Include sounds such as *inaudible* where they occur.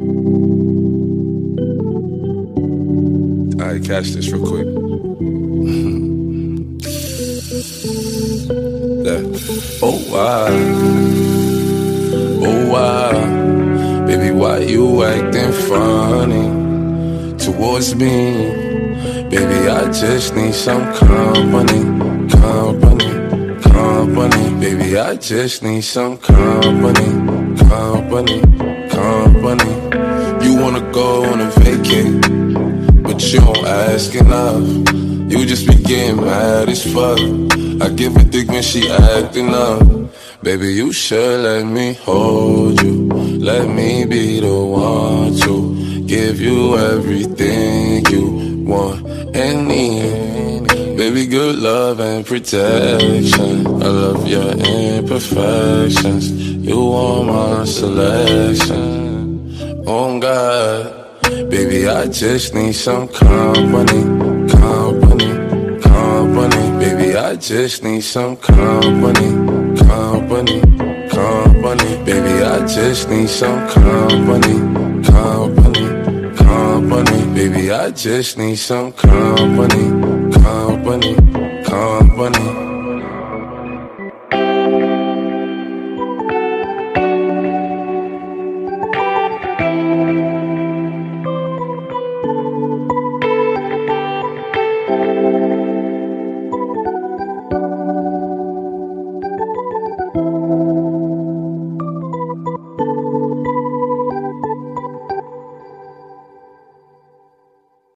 Alright, catch this real quick. *laughs* yeah. Oh why? Oh why? Baby, why you acting funny towards me? Baby, I just need some company, company, company. Baby, I just need some company, company, company. You don't ask enough. You just be getting mad as fuck. I give a dick when she acting up. Baby, you should let me hold you. Let me be the one to give you everything you want and need. Baby, good love and protection. I love your imperfections. You are my selection. Oh God, baby, I just need some company, company, company. Baby, I just need some company, company, company. Baby, I just need some company, company, company. Baby, I just need some company, company, company.